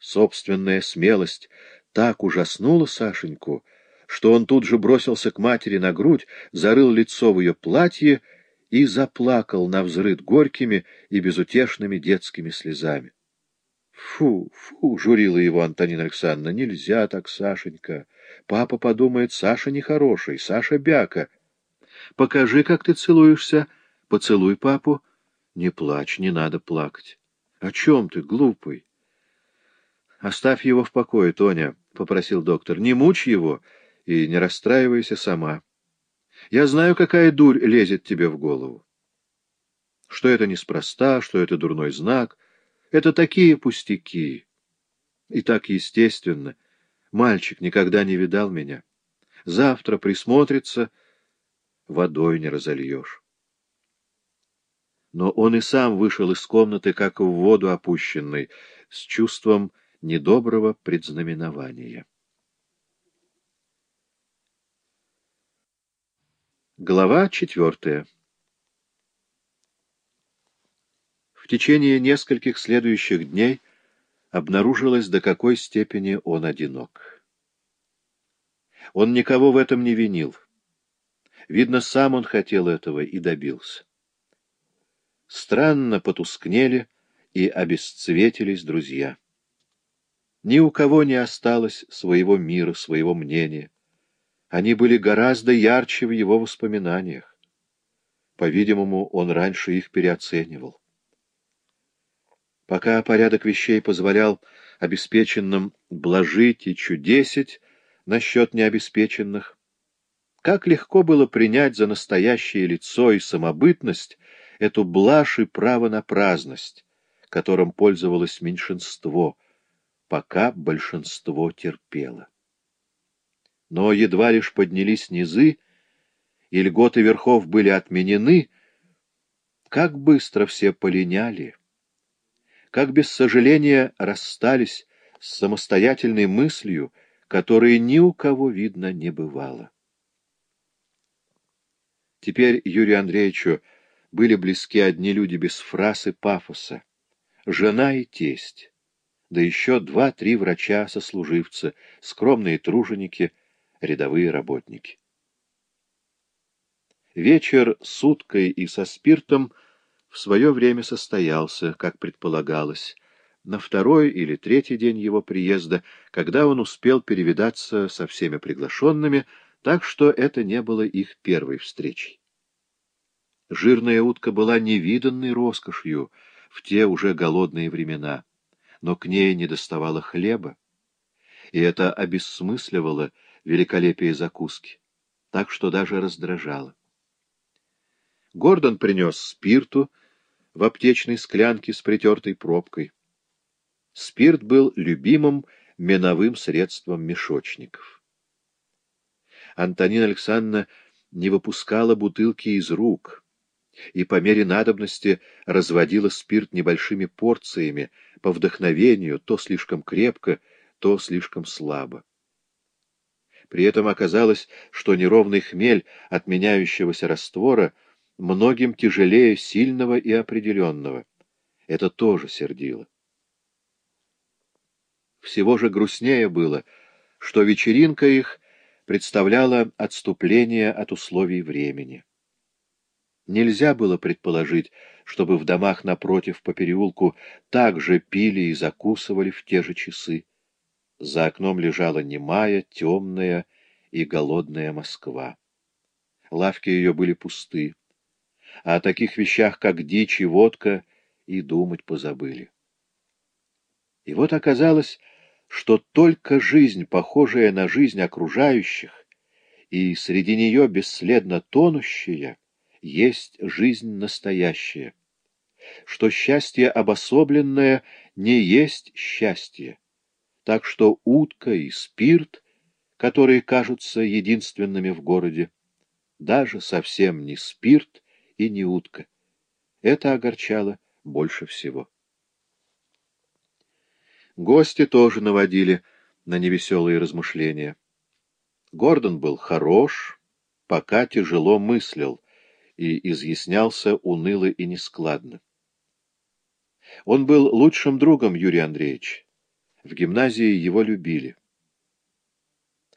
Собственная смелость так ужаснула Сашеньку, что он тут же бросился к матери на грудь, зарыл лицо в ее платье и заплакал на взрыд горькими и безутешными детскими слезами. Фу, фу, журила его Антонина Александровна, нельзя так, Сашенька. Папа подумает, Саша нехороший, Саша бяка. Покажи, как ты целуешься, поцелуй папу. Не плачь, не надо плакать. О чем ты, глупый? Оставь его в покое, Тоня, — попросил доктор. Не мучь его и не расстраивайся сама. Я знаю, какая дурь лезет тебе в голову. Что это неспроста, что это дурной знак. Это такие пустяки. И так естественно. Мальчик никогда не видал меня. Завтра присмотрится, водой не разольешь. Но он и сам вышел из комнаты, как в воду опущенный, с чувством недоброго предзнаменования. Глава четвертая В течение нескольких следующих дней обнаружилось, до какой степени он одинок. Он никого в этом не винил. Видно, сам он хотел этого и добился. Странно потускнели и обесцветились друзья. Ни у кого не осталось своего мира, своего мнения. Они были гораздо ярче в его воспоминаниях. По-видимому, он раньше их переоценивал. Пока порядок вещей позволял обеспеченным блажить и чудесить насчет необеспеченных, как легко было принять за настоящее лицо и самобытность эту блажь и право на праздность, которым пользовалось меньшинство, пока большинство терпело но едва лишь поднялись низы, и льготы верхов были отменены, как быстро все полиняли, как без сожаления расстались с самостоятельной мыслью, которой ни у кого, видно, не бывало. Теперь Юрию Андреевичу были близки одни люди без фраз и пафоса, жена и тесть, да еще два-три врача-сослуживца, скромные труженики — рядовые работники. Вечер с уткой и со спиртом в свое время состоялся, как предполагалось, на второй или третий день его приезда, когда он успел перевидаться со всеми приглашенными, так что это не было их первой встречей. Жирная утка была невиданной роскошью в те уже голодные времена, но к ней не доставало хлеба, и это обессмысливало великолепие закуски, так что даже раздражало. Гордон принес спирту в аптечной склянке с притертой пробкой. Спирт был любимым меновым средством мешочников. Антонина Александровна не выпускала бутылки из рук и по мере надобности разводила спирт небольшими порциями, по вдохновению, то слишком крепко, то слишком слабо. При этом оказалось, что неровный хмель отменяющегося раствора многим тяжелее сильного и определенного. Это тоже сердило. Всего же грустнее было, что вечеринка их представляла отступление от условий времени. Нельзя было предположить, чтобы в домах напротив по переулку также пили и закусывали в те же часы. За окном лежала немая, темная и голодная Москва. Лавки ее были пусты, а о таких вещах, как дичь и водка, и думать позабыли. И вот оказалось, что только жизнь, похожая на жизнь окружающих, и среди нее бесследно тонущая, есть жизнь настоящая, что счастье обособленное не есть счастье, так что утка и спирт, которые кажутся единственными в городе, даже совсем не спирт и не утка. Это огорчало больше всего. Гости тоже наводили на невеселые размышления. Гордон был хорош, пока тяжело мыслил и изъяснялся уныло и нескладно. Он был лучшим другом Юрия Андреевича В гимназии его любили.